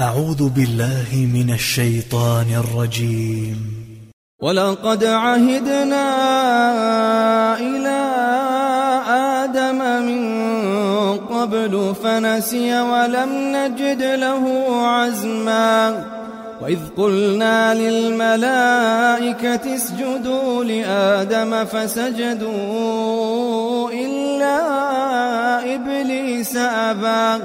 أعوذ بالله من الشيطان الرجيم. ولقد عهدنا إلى آدم من قبل فنسي ولم نجد له عزما. وإذ قلنا للملائكة اسجدوا لآدم فسجدوا إلا إبليس أبى.